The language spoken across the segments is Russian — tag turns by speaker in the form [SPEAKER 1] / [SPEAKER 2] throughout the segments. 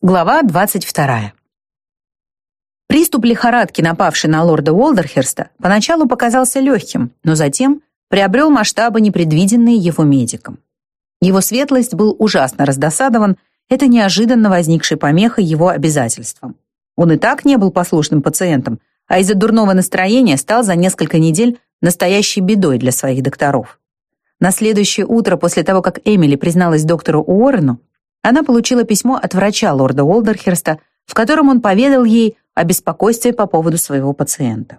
[SPEAKER 1] Глава 22. Приступ лихорадки, напавший на лорда Уолдерхерста, поначалу показался легким, но затем приобрел масштабы, непредвиденные его медиком. Его светлость был ужасно раздосадован этой неожиданно возникшей помехой его обязательствам. Он и так не был послушным пациентом, а из-за дурного настроения стал за несколько недель настоящей бедой для своих докторов. На следующее утро после того, как Эмили призналась доктору Уоррену, она получила письмо от врача лорда Уолдерхерста, в котором он поведал ей о беспокойстве по поводу своего пациента.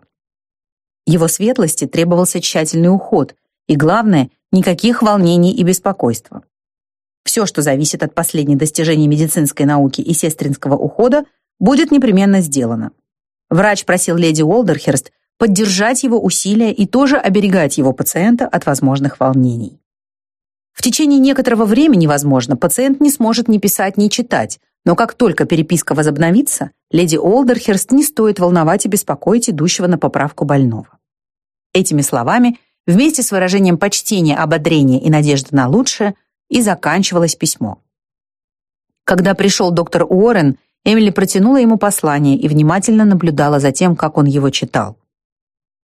[SPEAKER 1] Его светлости требовался тщательный уход, и, главное, никаких волнений и беспокойства. Все, что зависит от последних достижений медицинской науки и сестринского ухода, будет непременно сделано. Врач просил леди Уолдерхерст поддержать его усилия и тоже оберегать его пациента от возможных волнений. В течение некоторого времени, возможно, пациент не сможет ни писать, ни читать, но как только переписка возобновится, леди Олдерхерст не стоит волновать и беспокоить идущего на поправку больного. Этими словами, вместе с выражением почтения, ободрения и надежды на лучшее, и заканчивалось письмо. Когда пришел доктор Уоррен, Эмили протянула ему послание и внимательно наблюдала за тем, как он его читал.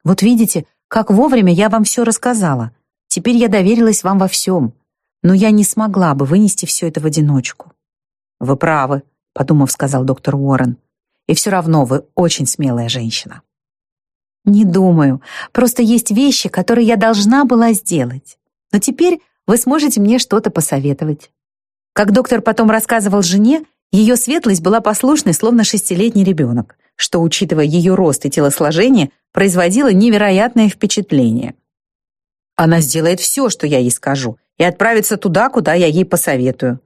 [SPEAKER 1] «Вот видите, как вовремя я вам все рассказала. Теперь я доверилась вам во всем но я не смогла бы вынести все это в одиночку. «Вы правы», — подумав, сказал доктор Уоррен. «И все равно вы очень смелая женщина». «Не думаю. Просто есть вещи, которые я должна была сделать. Но теперь вы сможете мне что-то посоветовать». Как доктор потом рассказывал жене, ее светлость была послушной, словно шестилетний ребенок, что, учитывая ее рост и телосложение, производило невероятное впечатление. «Она сделает все, что я ей скажу, и отправиться туда, куда я ей посоветую.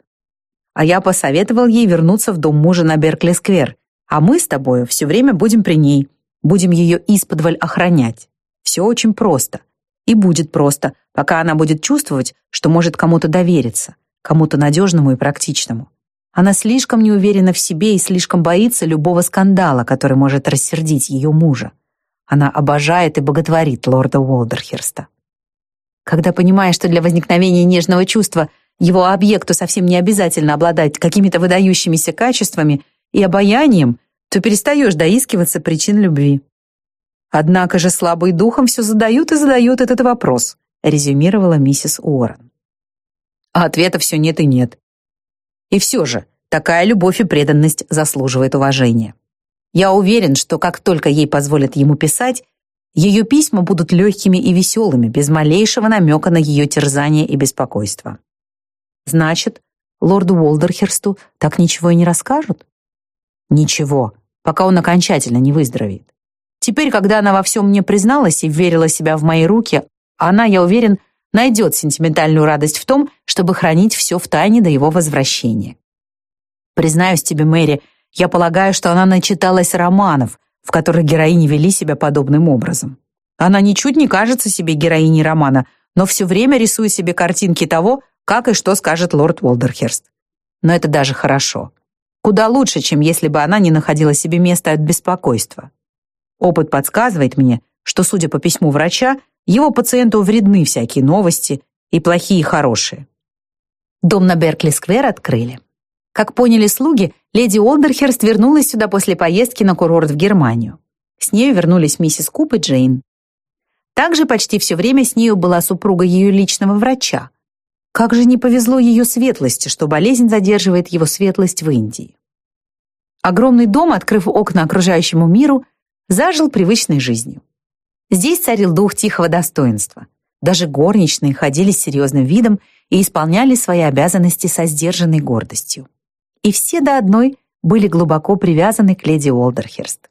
[SPEAKER 1] А я посоветовал ей вернуться в дом мужа на Беркли-сквер, а мы с тобою все время будем при ней, будем ее исподволь охранять. Все очень просто. И будет просто, пока она будет чувствовать, что может кому-то довериться, кому-то надежному и практичному. Она слишком не уверена в себе и слишком боится любого скандала, который может рассердить ее мужа. Она обожает и боготворит лорда Уолдерхерста. Когда понимаешь, что для возникновения нежного чувства его объекту совсем не обязательно обладать какими-то выдающимися качествами и обаянием, то перестаешь доискиваться причин любви. Однако же слабый духом все задают и задают этот вопрос, резюмировала миссис Уоррен. А ответа все нет и нет. И все же, такая любовь и преданность заслуживает уважения. Я уверен, что как только ей позволят ему писать, ее письма будут легкими и веселыми, без малейшего намека на ее терзание и беспокойство. Значит, лорду Уолдерхерсту так ничего и не расскажут? Ничего, пока он окончательно не выздоровеет. Теперь, когда она во всем мне призналась и верила себя в мои руки, она, я уверен, найдет сентиментальную радость в том, чтобы хранить все в тайне до его возвращения. Признаюсь тебе, Мэри, я полагаю, что она начиталась романов, в которых героини вели себя подобным образом. Она ничуть не кажется себе героиней романа, но все время рисует себе картинки того, как и что скажет лорд Уолдерхерст. Но это даже хорошо. Куда лучше, чем если бы она не находила себе места от беспокойства. Опыт подсказывает мне, что, судя по письму врача, его пациенту вредны всякие новости, и плохие, и хорошие. Дом на Беркли-сквер открыли. Как поняли слуги, леди Олдерхерст вернулась сюда после поездки на курорт в Германию. С нею вернулись миссис Куп и Джейн. Также почти все время с нею была супруга ее личного врача. Как же не повезло ее светлости, что болезнь задерживает его светлость в Индии. Огромный дом, открыв окна окружающему миру, зажил привычной жизнью. Здесь царил дух тихого достоинства. Даже горничные ходили с серьезным видом и исполняли свои обязанности со сдержанной гордостью и все до одной были глубоко привязаны к леди Уолдерхерст.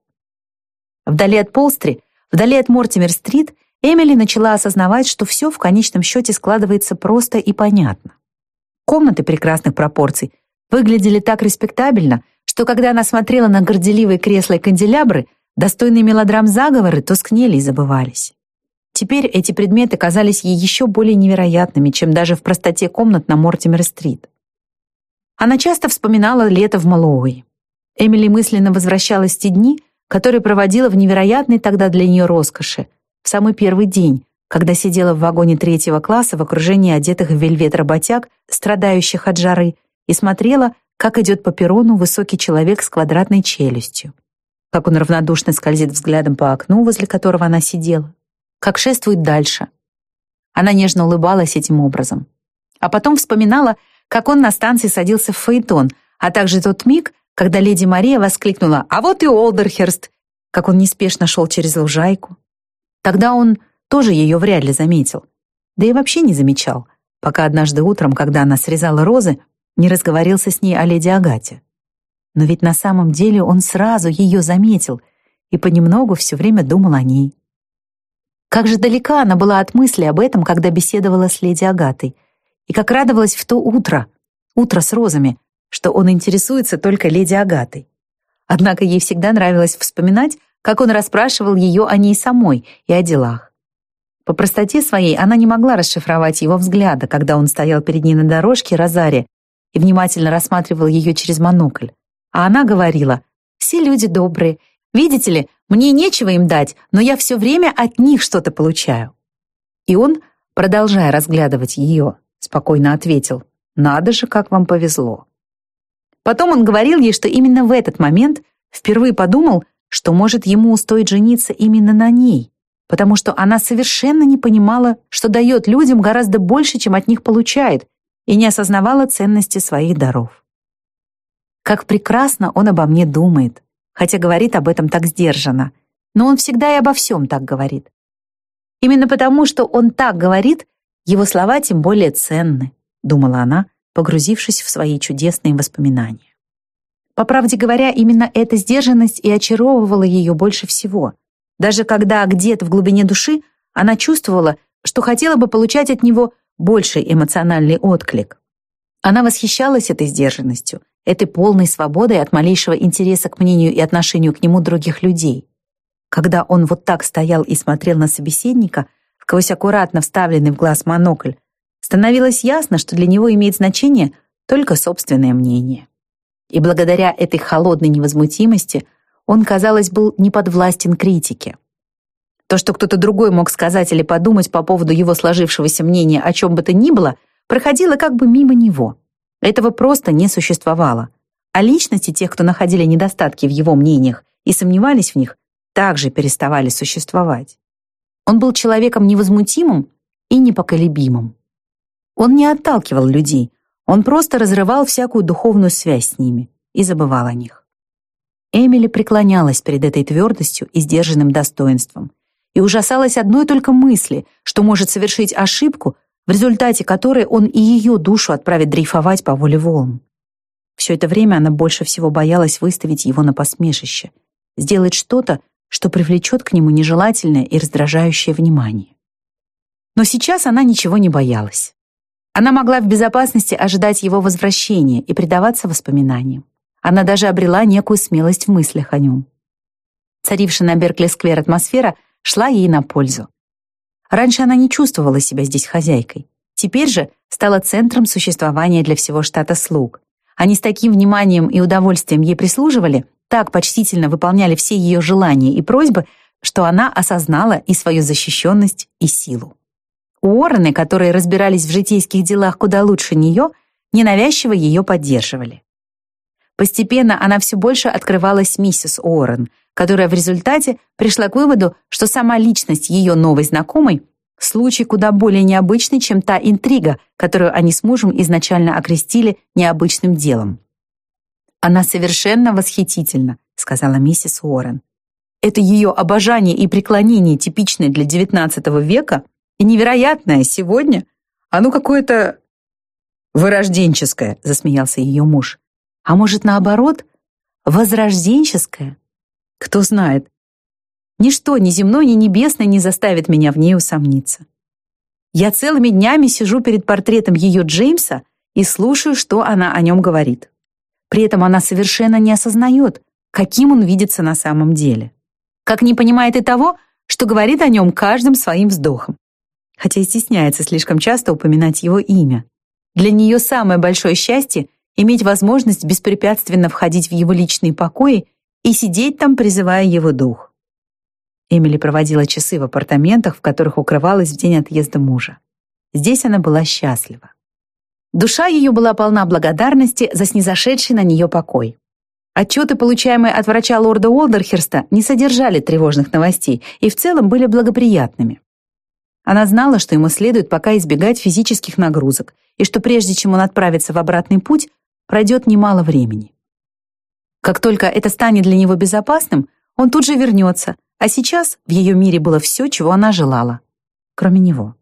[SPEAKER 1] Вдали от Полстри, вдали от Мортимер-стрит, Эмили начала осознавать, что все в конечном счете складывается просто и понятно. Комнаты прекрасных пропорций выглядели так респектабельно, что когда она смотрела на горделивые кресла и канделябры, достойные мелодрам заговоры тускнели и забывались. Теперь эти предметы казались ей еще более невероятными, чем даже в простоте комнат на Мортимер-стрит. Она часто вспоминала лето в Малоуи. Эмили мысленно возвращалась в те дни, которые проводила в невероятной тогда для нее роскоши, в самый первый день, когда сидела в вагоне третьего класса в окружении одетых в вельвет работяг, страдающих от жары, и смотрела, как идет по перрону высокий человек с квадратной челюстью, как он равнодушно скользит взглядом по окну, возле которого она сидела, как шествует дальше. Она нежно улыбалась этим образом. А потом вспоминала, как он на станции садился в фаэтон, а также тот миг, когда леди Мария воскликнула «А вот и Олдерхерст!», как он неспешно шел через лужайку. Тогда он тоже ее вряд ли заметил. Да и вообще не замечал, пока однажды утром, когда она срезала розы, не разговорился с ней о леди Агате. Но ведь на самом деле он сразу ее заметил и понемногу все время думал о ней. Как же далека она была от мысли об этом, когда беседовала с леди Агатой, и как радовалась в то утро, утро с розами, что он интересуется только леди Агатой. Однако ей всегда нравилось вспоминать, как он расспрашивал ее о ней самой и о делах. По простоте своей она не могла расшифровать его взгляда, когда он стоял перед ней на дорожке Розаре и внимательно рассматривал ее через монокль. А она говорила, «Все люди добрые. Видите ли, мне нечего им дать, но я все время от них что-то получаю». И он, продолжая разглядывать ее, спокойно ответил, «Надо же, как вам повезло». Потом он говорил ей, что именно в этот момент впервые подумал, что может ему стоит жениться именно на ней, потому что она совершенно не понимала, что дает людям гораздо больше, чем от них получает, и не осознавала ценности своих даров. Как прекрасно он обо мне думает, хотя говорит об этом так сдержанно, но он всегда и обо всем так говорит. Именно потому, что он так говорит, его слова тем более ценны, думала она, погрузившись в свои чудесные воспоминания. По правде говоря, именно эта сдержанность и очаровывала ее больше всего. Даже когда где-то в глубине души она чувствовала, что хотела бы получать от него больший эмоциональный отклик. Она восхищалась этой сдержанностью, этой полной свободой от малейшего интереса к мнению и отношению к нему других людей. Когда он вот так стоял и смотрел на собеседника, сквозь аккуратно вставленный в глаз монокль, становилось ясно, что для него имеет значение только собственное мнение и благодаря этой холодной невозмутимости он, казалось, был не подвластен критике. То, что кто-то другой мог сказать или подумать по поводу его сложившегося мнения о чем бы то ни было, проходило как бы мимо него. Этого просто не существовало. А личности тех, кто находили недостатки в его мнениях и сомневались в них, также переставали существовать. Он был человеком невозмутимым и непоколебимым. Он не отталкивал людей, он просто разрывал всякую духовную связь с ними и забывал о них. Эмили преклонялась перед этой твердостью и сдержанным достоинством и ужасалась одной только мысли, что может совершить ошибку, в результате которой он и ее душу отправит дрейфовать по воле волн. Все это время она больше всего боялась выставить его на посмешище, сделать что-то, что привлечет к нему нежелательное и раздражающее внимание. Но сейчас она ничего не боялась. Она могла в безопасности ожидать его возвращения и предаваться воспоминаниям. Она даже обрела некую смелость в мыслях о нем. Царившая на Беркли-сквер атмосфера шла ей на пользу. Раньше она не чувствовала себя здесь хозяйкой. Теперь же стала центром существования для всего штата слуг. Они с таким вниманием и удовольствием ей прислуживали, так почтительно выполняли все ее желания и просьбы, что она осознала и свою защищенность, и силу. Уоррены, которые разбирались в житейских делах куда лучше нее, ненавязчиво ее поддерживали. Постепенно она все больше открывалась миссис Уоррен, которая в результате пришла к выводу, что сама личность ее новой знакомой – случай куда более необычный, чем та интрига, которую они с мужем изначально окрестили необычным делом. «Она совершенно восхитительна», — сказала миссис Уоррен. «Это ее обожание и преклонение, типичное для XIX века, и невероятное сегодня, оно какое-то вырожденческое, засмеялся ее муж. А может, наоборот, возрожденческое? Кто знает. Ничто, ни земное, ни небесное не заставит меня в ней усомниться. Я целыми днями сижу перед портретом ее Джеймса и слушаю, что она о нем говорит. При этом она совершенно не осознает, каким он видится на самом деле. Как не понимает и того, что говорит о нем каждым своим вздохом хотя и стесняется слишком часто упоминать его имя. Для нее самое большое счастье — иметь возможность беспрепятственно входить в его личные покои и сидеть там, призывая его дух. Эмили проводила часы в апартаментах, в которых укрывалась в день отъезда мужа. Здесь она была счастлива. Душа ее была полна благодарности за снизошедший на нее покой. Отчеты, получаемые от врача лорда Уолдерхерста, не содержали тревожных новостей и в целом были благоприятными. Она знала, что ему следует пока избегать физических нагрузок, и что прежде чем он отправится в обратный путь, пройдет немало времени. Как только это станет для него безопасным, он тут же вернется, а сейчас в ее мире было все, чего она желала, кроме него.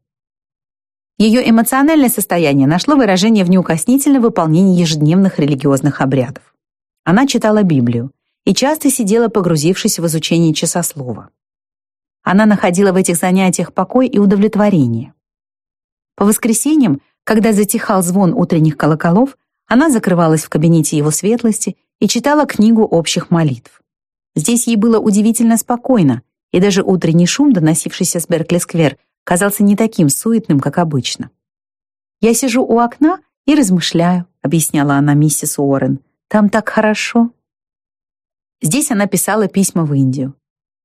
[SPEAKER 1] Ее эмоциональное состояние нашло выражение в неукоснительном выполнении ежедневных религиозных обрядов. Она читала Библию и часто сидела, погрузившись в изучение часослова. Она находила в этих занятиях покой и удовлетворение. По воскресеньям, когда затихал звон утренних колоколов, она закрывалась в кабинете его светлости и читала книгу общих молитв. Здесь ей было удивительно спокойно, и даже утренний шум, доносившийся с Беркли-сквер, казался не таким суетным, как обычно. «Я сижу у окна и размышляю», — объясняла она миссис Уоррен. «Там так хорошо». Здесь она писала письма в Индию.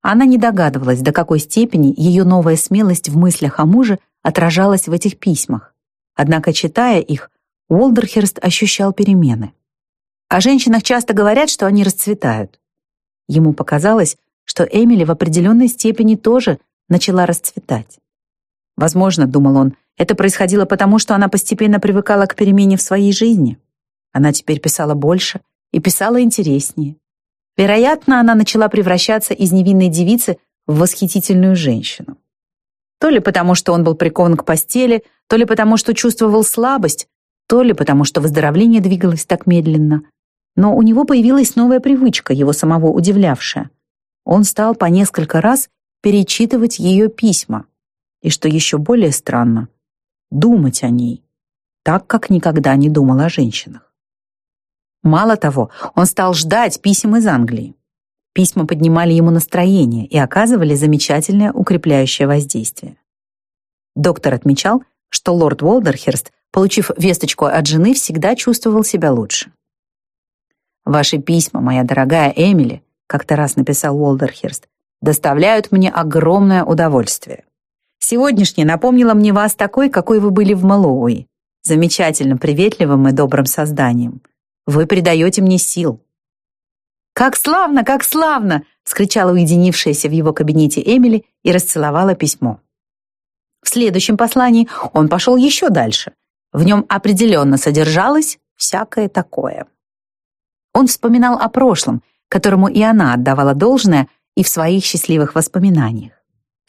[SPEAKER 1] Она не догадывалась, до какой степени ее новая смелость в мыслях о муже отражалась в этих письмах. Однако, читая их, Уолдерхерст ощущал перемены. О женщинах часто говорят, что они расцветают. Ему показалось, что Эмили в определенной степени тоже начала расцветать. Возможно, думал он, это происходило потому, что она постепенно привыкала к перемене в своей жизни. Она теперь писала больше и писала интереснее. Вероятно, она начала превращаться из невинной девицы в восхитительную женщину. То ли потому, что он был прикован к постели, то ли потому, что чувствовал слабость, то ли потому, что выздоровление двигалось так медленно. Но у него появилась новая привычка, его самого удивлявшая. Он стал по несколько раз перечитывать ее письма и, что еще более странно, думать о ней, так, как никогда не думал о женщинах. Мало того, он стал ждать писем из Англии. Письма поднимали ему настроение и оказывали замечательное укрепляющее воздействие. Доктор отмечал, что лорд Уолдерхерст, получив весточку от жены, всегда чувствовал себя лучше. «Ваши письма, моя дорогая Эмили», как-то раз написал Уолдерхерст, «доставляют мне огромное удовольствие. Сегодняшнее напомнило мне вас такой, какой вы были в Малоуи, замечательным, приветливым и добрым созданием. Вы придаете мне сил». «Как славно, как славно!» — вскричала уединившаяся в его кабинете Эмили и расцеловала письмо. В следующем послании он пошел еще дальше. В нем определенно содержалось всякое такое. Он вспоминал о прошлом, которому и она отдавала должное и в своих счастливых воспоминаниях.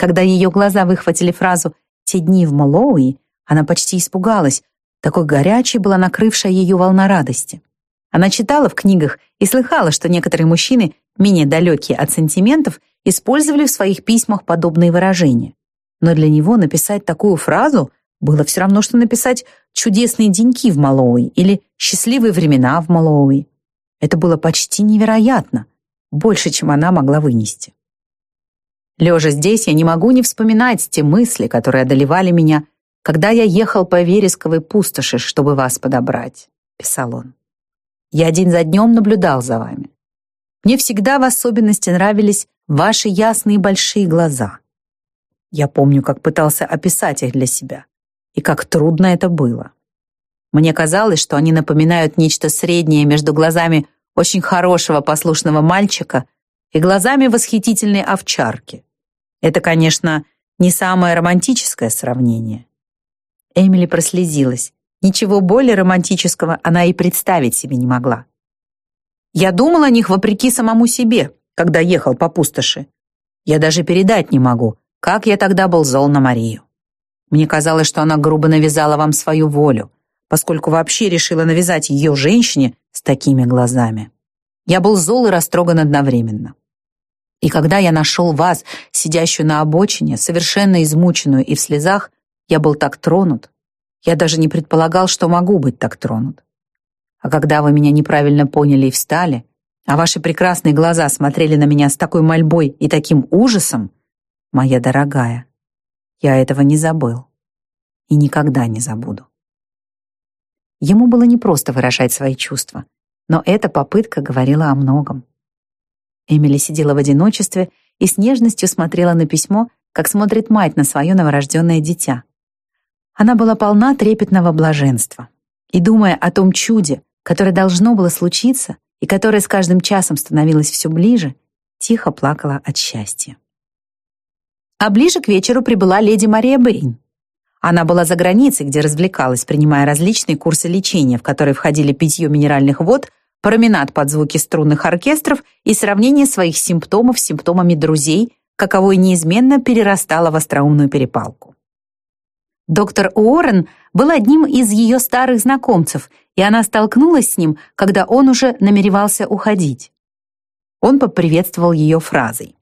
[SPEAKER 1] Когда ее глаза выхватили фразу «те дни в Малоуи», она почти испугалась, такой горячей была накрывшая ее волна радости. Она читала в книгах и слыхала, что некоторые мужчины, менее далекие от сантиментов, использовали в своих письмах подобные выражения. Но для него написать такую фразу было все равно, что написать «чудесные деньки в Малоуи» или «счастливые времена в Малоуи». Это было почти невероятно, больше, чем она могла вынести. Лежа здесь, я не могу не вспоминать те мысли, которые одолевали меня, когда я ехал по вересковой пустоши, чтобы вас подобрать», — писал он. «Я день за днем наблюдал за вами. Мне всегда в особенности нравились ваши ясные большие глаза. Я помню, как пытался описать их для себя, и как трудно это было. Мне казалось, что они напоминают нечто среднее между глазами очень хорошего послушного мальчика и глазами восхитительной овчарки. Это, конечно, не самое романтическое сравнение. Эмили прослезилась. Ничего более романтического она и представить себе не могла. Я думал о них вопреки самому себе, когда ехал по пустоши. Я даже передать не могу, как я тогда был зол на Марию. Мне казалось, что она грубо навязала вам свою волю, поскольку вообще решила навязать ее женщине с такими глазами. Я был зол и растроган одновременно. И когда я нашел вас, сидящую на обочине, совершенно измученную и в слезах, я был так тронут. Я даже не предполагал, что могу быть так тронут. А когда вы меня неправильно поняли и встали, а ваши прекрасные глаза смотрели на меня с такой мольбой и таким ужасом, моя дорогая, я этого не забыл и никогда не забуду. Ему было непросто выражать свои чувства, но эта попытка говорила о многом. Эмили сидела в одиночестве и с нежностью смотрела на письмо, как смотрит мать на свое новорожденное дитя. Она была полна трепетного блаженства. И думая о том чуде, которое должно было случиться и которое с каждым часом становилось все ближе, тихо плакала от счастья. А ближе к вечеру прибыла леди Мария Бэйн. Она была за границей, где развлекалась, принимая различные курсы лечения, в которые входили питье минеральных вод, променад под звуки струнных оркестров и сравнение своих симптомов с симптомами друзей, каковой неизменно перерастало в остроумную перепалку. Доктор Уоррен был одним из ее старых знакомцев, и она столкнулась с ним, когда он уже намеревался уходить. Он поприветствовал ее фразой.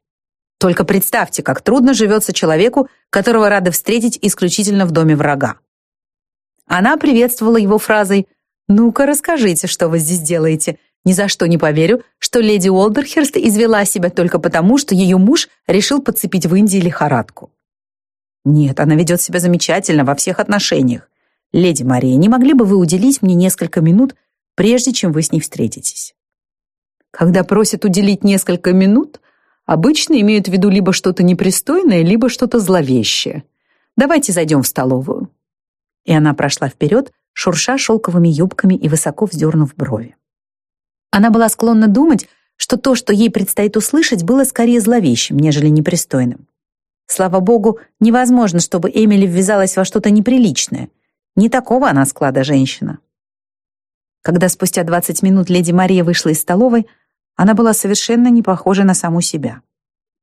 [SPEAKER 1] «Только представьте, как трудно живется человеку, которого рады встретить исключительно в доме врага». Она приветствовала его фразой «Ну-ка, расскажите, что вы здесь делаете. Ни за что не поверю, что леди Уолдерхерст извела себя только потому, что ее муж решил подцепить в Индии лихорадку». Нет, она ведет себя замечательно во всех отношениях. Леди Мария, не могли бы вы уделить мне несколько минут, прежде чем вы с ней встретитесь? Когда просят уделить несколько минут, обычно имеют в виду либо что-то непристойное, либо что-то зловещее. Давайте зайдем в столовую. И она прошла вперед, шурша шелковыми юбками и высоко вздернув брови. Она была склонна думать, что то, что ей предстоит услышать, было скорее зловещим, нежели непристойным. Слава богу, невозможно, чтобы Эмили ввязалась во что-то неприличное. Не такого она склада женщина. Когда спустя 20 минут леди Мария вышла из столовой, она была совершенно не похожа на саму себя.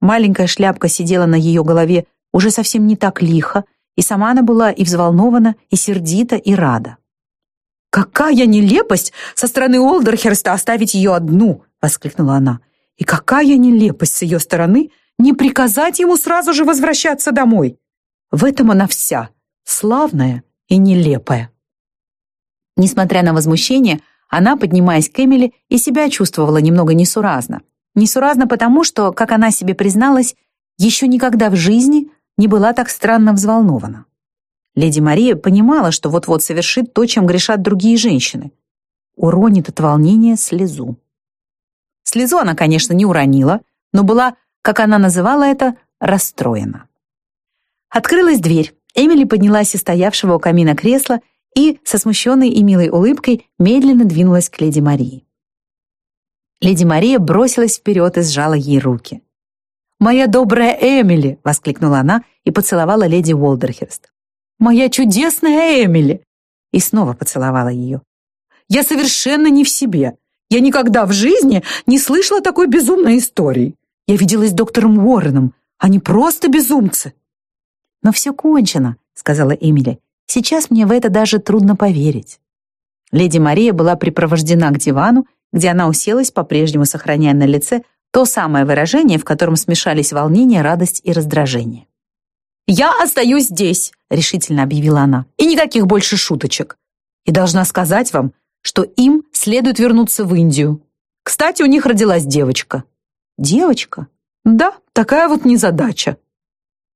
[SPEAKER 1] Маленькая шляпка сидела на ее голове уже совсем не так лихо, и сама она была и взволнована, и сердита, и рада. «Какая нелепость со стороны Олдерхерста оставить ее одну!» — воскликнула она. «И какая нелепость с ее стороны не приказать ему сразу же возвращаться домой. В этом она вся, славная и нелепая. Несмотря на возмущение, она, поднимаясь к Эмили, и себя чувствовала немного несуразно. Несуразно потому, что, как она себе призналась, еще никогда в жизни не была так странно взволнована. Леди Мария понимала, что вот-вот совершит то, чем грешат другие женщины. Уронит от волнения слезу. Слезу она, конечно, не уронила, но была как она называла это, расстроена. Открылась дверь. Эмили поднялась из стоявшего у камина кресла и, со смущенной и милой улыбкой, медленно двинулась к леди Марии. Леди Мария бросилась вперед и сжала ей руки. «Моя добрая Эмили!» — воскликнула она и поцеловала леди Уолдерхерст. «Моя чудесная Эмили!» И снова поцеловала ее. «Я совершенно не в себе. Я никогда в жизни не слышала такой безумной истории. Я виделась с доктором Уорреном. Они просто безумцы. Но все кончено, сказала Эмили. Сейчас мне в это даже трудно поверить. Леди Мария была припровождена к дивану, где она уселась, по-прежнему сохраняя на лице то самое выражение, в котором смешались волнение, радость и раздражение. «Я остаюсь здесь», — решительно объявила она, «и никаких больше шуточек. И должна сказать вам, что им следует вернуться в Индию. Кстати, у них родилась девочка. Девочка? Да, такая вот незадача.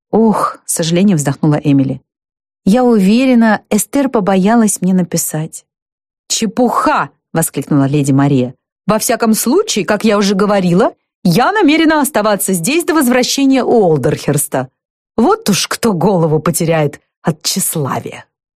[SPEAKER 1] Ох, с сожалением вздохнула Эмили. Я уверена, Эстер побоялась мне написать. Чепуха! воскликнула леди Мария. Во всяком случае, как я уже говорила, я намерена оставаться здесь до возвращения Уолдерхерста. Вот уж кто голову потеряет от тщеславия.